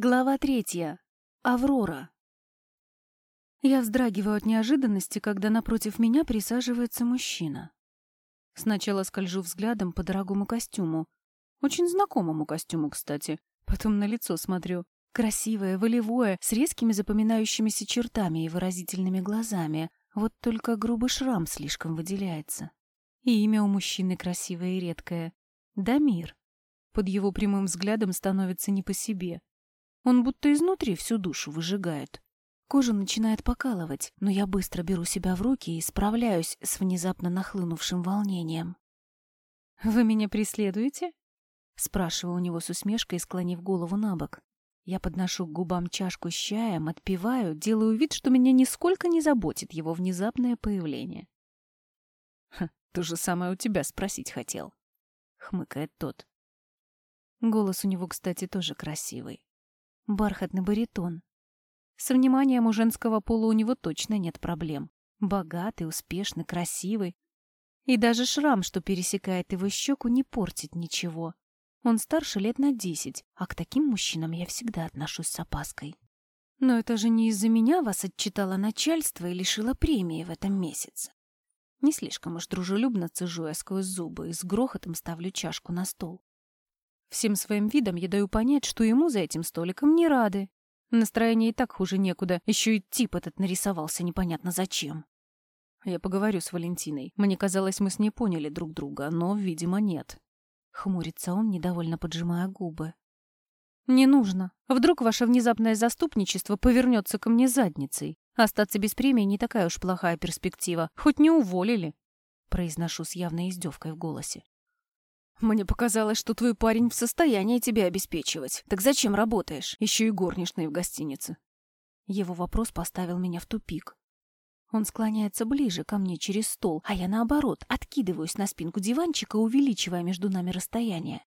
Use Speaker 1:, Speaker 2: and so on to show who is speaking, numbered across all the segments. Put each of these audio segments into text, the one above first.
Speaker 1: Глава третья. Аврора. Я вздрагиваю от неожиданности, когда напротив меня присаживается мужчина. Сначала скольжу взглядом по дорогому костюму. Очень знакомому костюму, кстати. Потом на лицо смотрю. Красивое, волевое, с резкими запоминающимися чертами и выразительными глазами. Вот только грубый шрам слишком выделяется. И имя у мужчины красивое и редкое. Дамир. Под его прямым взглядом становится не по себе. Он будто изнутри всю душу выжигает. Кожу начинает покалывать, но я быстро беру себя в руки и справляюсь с внезапно нахлынувшим волнением. «Вы меня преследуете?» Спрашиваю у него с усмешкой, склонив голову на бок. Я подношу к губам чашку с чаем, отпиваю, делаю вид, что меня нисколько не заботит его внезапное появление. «Ха, то же самое у тебя спросить хотел», — хмыкает тот. Голос у него, кстати, тоже красивый бархатный баритон. С вниманием у женского пола у него точно нет проблем. Богатый, успешный, красивый. И даже шрам, что пересекает его щеку, не портит ничего. Он старше лет на десять, а к таким мужчинам я всегда отношусь с опаской. Но это же не из-за меня вас отчитало начальство и лишило премии в этом месяце. Не слишком уж дружелюбно цежу я сквозь зубы и с грохотом ставлю чашку на стол. Всем своим видом я даю понять, что ему за этим столиком не рады. Настроение и так хуже некуда, еще и тип этот нарисовался непонятно зачем. Я поговорю с Валентиной. Мне казалось, мы с ней поняли друг друга, но, видимо, нет. Хмурится он, недовольно поджимая губы. «Не нужно. Вдруг ваше внезапное заступничество повернется ко мне задницей. Остаться без премии не такая уж плохая перспектива. Хоть не уволили». Произношу с явной издевкой в голосе. Мне показалось, что твой парень в состоянии тебя обеспечивать. Так зачем работаешь? Еще и горничной в гостинице. Его вопрос поставил меня в тупик. Он склоняется ближе ко мне через стол, а я, наоборот, откидываюсь на спинку диванчика, увеличивая между нами расстояние.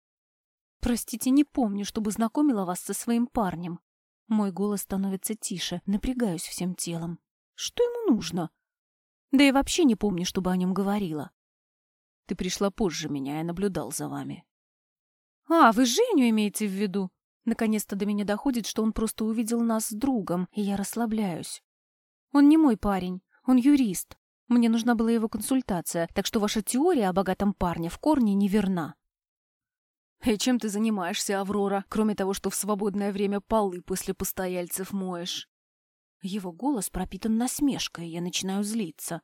Speaker 1: «Простите, не помню, чтобы знакомила вас со своим парнем». Мой голос становится тише, напрягаюсь всем телом. «Что ему нужно?» «Да и вообще не помню, чтобы о нем говорила». Ты пришла позже меня, я наблюдал за вами. А, вы Женю имеете в виду? Наконец-то до меня доходит, что он просто увидел нас с другом, и я расслабляюсь. Он не мой парень, он юрист. Мне нужна была его консультация, так что ваша теория о богатом парне в корне неверна. И чем ты занимаешься, Аврора, кроме того, что в свободное время полы после постояльцев моешь? Его голос пропитан насмешкой, и я начинаю злиться.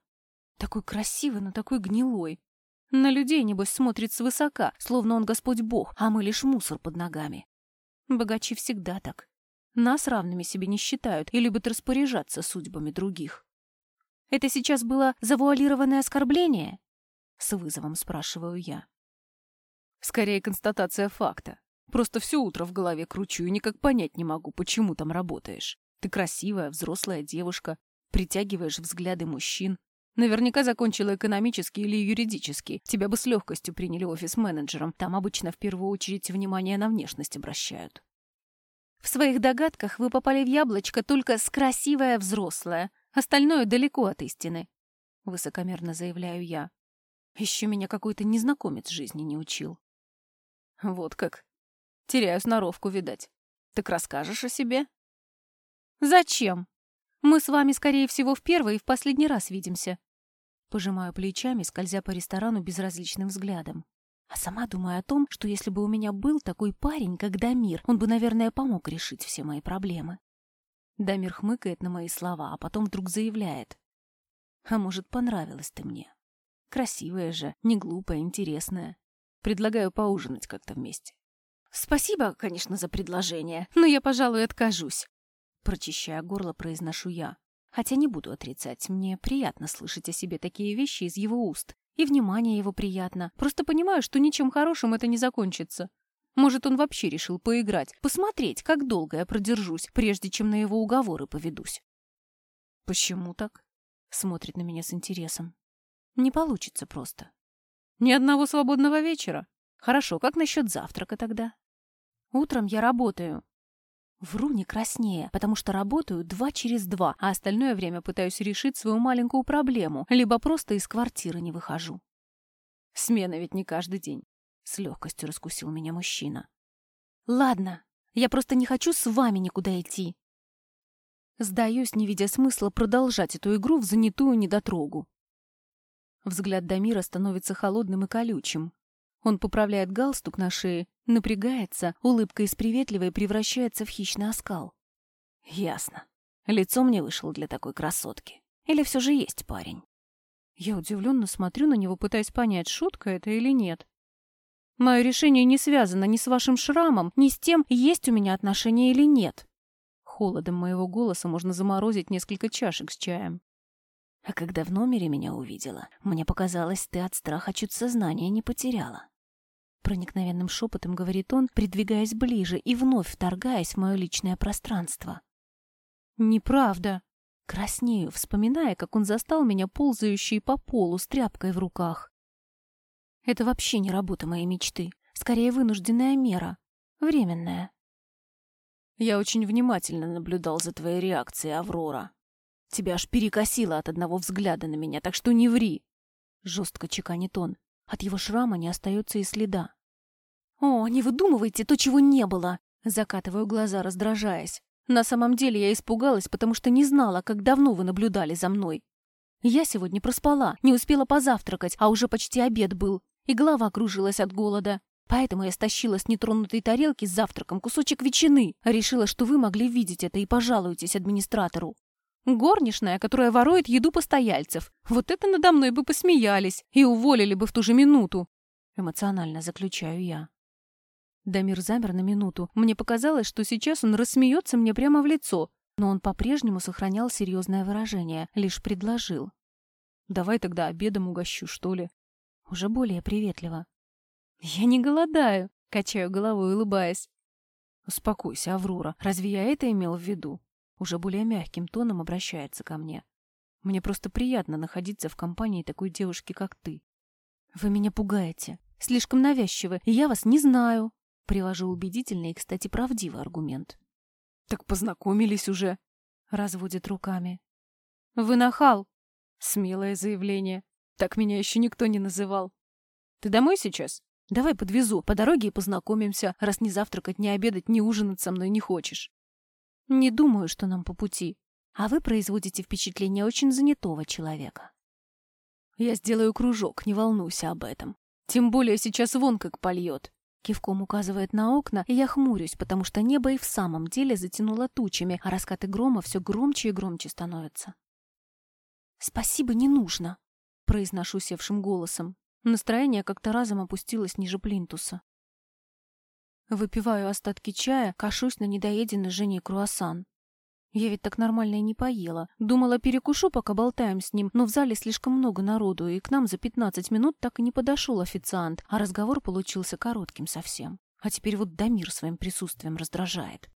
Speaker 1: Такой красивый, но такой гнилой. На людей, небось, смотрит свысока, словно он Господь Бог, а мы лишь мусор под ногами. Богачи всегда так. Нас равными себе не считают и любят распоряжаться судьбами других. Это сейчас было завуалированное оскорбление? С вызовом спрашиваю я. Скорее констатация факта. Просто все утро в голове кручу и никак понять не могу, почему там работаешь. Ты красивая, взрослая девушка, притягиваешь взгляды мужчин, Наверняка закончила экономический или юридический. Тебя бы с легкостью приняли офис-менеджером. Там обычно в первую очередь внимание на внешность обращают. В своих догадках вы попали в яблочко только с красивая взрослая. Остальное далеко от истины. Высокомерно заявляю я. Еще меня какой-то незнакомец жизни не учил. Вот как. Теряю сноровку, видать. Так расскажешь о себе? Зачем? Мы с вами, скорее всего, в первый и в последний раз видимся. Пожимаю плечами, скользя по ресторану безразличным взглядом. А сама думаю о том, что если бы у меня был такой парень, как Дамир, он бы, наверное, помог решить все мои проблемы. Дамир хмыкает на мои слова, а потом вдруг заявляет. «А может, понравилась ты мне? Красивая же, не глупая, интересная. Предлагаю поужинать как-то вместе». «Спасибо, конечно, за предложение, но я, пожалуй, откажусь. Прочищая горло, произношу я. Хотя не буду отрицать, мне приятно слышать о себе такие вещи из его уст. И внимание его приятно. Просто понимаю, что ничем хорошим это не закончится. Может, он вообще решил поиграть, посмотреть, как долго я продержусь, прежде чем на его уговоры поведусь. «Почему так?» — смотрит на меня с интересом. «Не получится просто». «Ни одного свободного вечера? Хорошо, как насчет завтрака тогда?» «Утром я работаю», Вру не краснее, потому что работаю два через два, а остальное время пытаюсь решить свою маленькую проблему, либо просто из квартиры не выхожу. Смена ведь не каждый день. С легкостью раскусил меня мужчина. Ладно, Я просто не хочу с вами никуда идти. Сдаюсь, не видя смысла продолжать эту игру в занятую недотрогу. Взгляд Дамира становится холодным и колючим. Он поправляет галстук на шее, напрягается, улыбка из приветливой превращается в хищный оскал. Ясно. Лицо мне вышло для такой красотки. Или все же есть парень? Я удивленно смотрю на него, пытаясь понять, шутка это или нет. Мое решение не связано ни с вашим шрамом, ни с тем, есть у меня отношения или нет. Холодом моего голоса можно заморозить несколько чашек с чаем. А когда в номере меня увидела, мне показалось, ты от страха чуть сознание не потеряла. Проникновенным шепотом говорит он, придвигаясь ближе и вновь вторгаясь в мое личное пространство. «Неправда!» Краснею, вспоминая, как он застал меня ползающей по полу с тряпкой в руках. Это вообще не работа моей мечты. Скорее, вынужденная мера. Временная. Я очень внимательно наблюдал за твоей реакцией, Аврора. Тебя аж перекосило от одного взгляда на меня, так что не ври. Жестко чеканит он. От его шрама не остается и следа. О, не выдумывайте то, чего не было. Закатываю глаза, раздражаясь. На самом деле я испугалась, потому что не знала, как давно вы наблюдали за мной. Я сегодня проспала, не успела позавтракать, а уже почти обед был, и голова кружилась от голода. Поэтому я стащила с нетронутой тарелки с завтраком кусочек ветчины. Решила, что вы могли видеть это и пожалуетесь администратору. Горничная, которая ворует еду постояльцев. Вот это надо мной бы посмеялись и уволили бы в ту же минуту. Эмоционально заключаю я. Дамир замер на минуту. Мне показалось, что сейчас он рассмеется мне прямо в лицо, но он по-прежнему сохранял серьезное выражение, лишь предложил. «Давай тогда обедом угощу, что ли?» Уже более приветливо. «Я не голодаю», — качаю головой, улыбаясь. «Успокойся, Аврора. Разве я это имел в виду?» Уже более мягким тоном обращается ко мне. «Мне просто приятно находиться в компании такой девушки, как ты». «Вы меня пугаете. Слишком навязчивы, и я вас не знаю». Привожу убедительный и, кстати, правдивый аргумент. «Так познакомились уже», — разводит руками. «Вы нахал!» Смелое заявление. Так меня еще никто не называл. «Ты домой сейчас?» Давай подвезу, по дороге и познакомимся, раз ни завтракать, ни обедать, ни ужинать со мной не хочешь. Не думаю, что нам по пути. А вы производите впечатление очень занятого человека. Я сделаю кружок, не волнуйся об этом. Тем более сейчас вон как польет. Кивком указывает на окна, и я хмурюсь, потому что небо и в самом деле затянуло тучами, а раскаты грома все громче и громче становятся. «Спасибо, не нужно», — произношу севшим голосом. Настроение как-то разом опустилось ниже плинтуса. Выпиваю остатки чая, кашусь на недоеденный Женей круассан. Я ведь так нормально и не поела. Думала, перекушу, пока болтаем с ним, но в зале слишком много народу, и к нам за пятнадцать минут так и не подошел официант, а разговор получился коротким совсем. А теперь вот Дамир своим присутствием раздражает.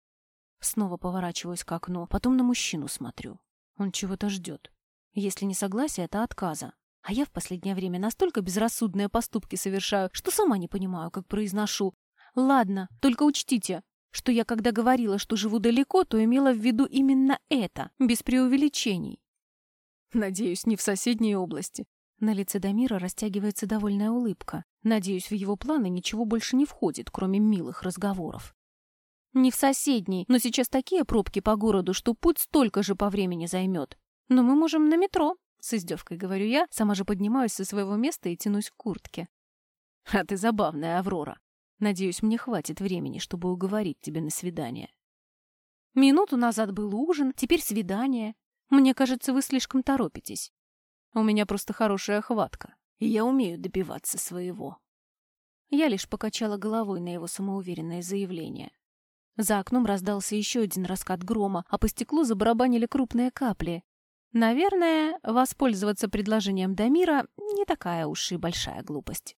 Speaker 1: Снова поворачиваюсь к окну, потом на мужчину смотрю. Он чего-то ждет. Если не согласие, это отказа. А я в последнее время настолько безрассудные поступки совершаю, что сама не понимаю, как произношу. Ладно, только учтите, что я, когда говорила, что живу далеко, то имела в виду именно это, без преувеличений. Надеюсь, не в соседней области. На лице Дамира растягивается довольная улыбка. Надеюсь, в его планы ничего больше не входит, кроме милых разговоров. Не в соседней, но сейчас такие пробки по городу, что путь столько же по времени займет. Но мы можем на метро, с издевкой говорю я, сама же поднимаюсь со своего места и тянусь к куртке. А ты забавная, Аврора. Надеюсь, мне хватит времени, чтобы уговорить тебя на свидание. Минуту назад был ужин, теперь свидание. Мне кажется, вы слишком торопитесь. У меня просто хорошая хватка, и я умею добиваться своего. Я лишь покачала головой на его самоуверенное заявление. За окном раздался еще один раскат грома, а по стеклу забарабанили крупные капли. Наверное, воспользоваться предложением Дамира не такая уж и большая глупость.